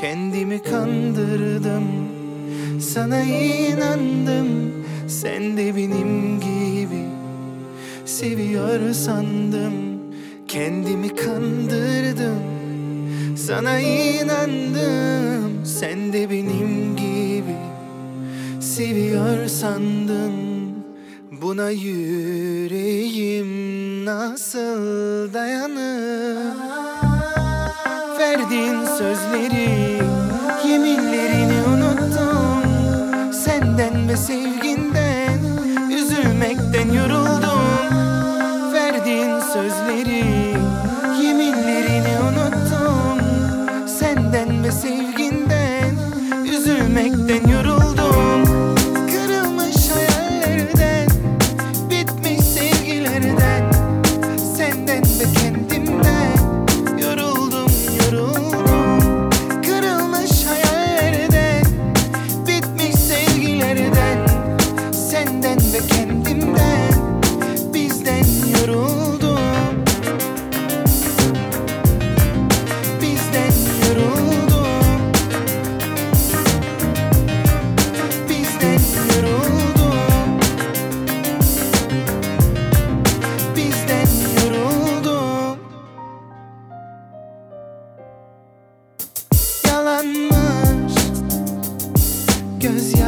Kendimi kandırdım Sana inandım. Sen de benim gibi Seviyor sandım. Kendimi kandırdım Sana inandım. Sen de benim gibi Seviyor sandım Buna yüreğim nasıl dayanır Verdiğin sözleri kendimden Bizden yoruldum. Bizden yoruldum. Bizden yoruldum. Bizden yoruldum. Yalanmış Gözyaşların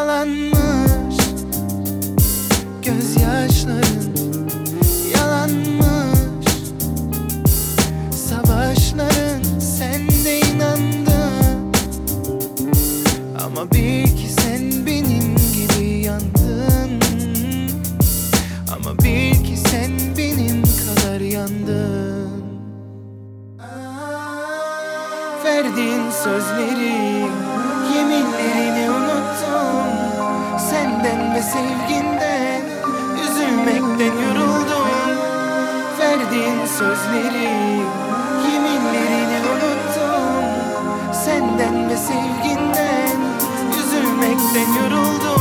Yalanmış Gözyaşların Yalanmış. Savaşların Sen de inandın Ama bil ki sen benim gibi yandın. Ama bil ki sen benim kadar yandın. Verdiğin sözleri Yeminlerini Senden ve sevginden Üzülmekten yoruldum. Verdiğin sözleri Yeminlerini unuttum. Senden ve sevginden Üzülmekten yoruldum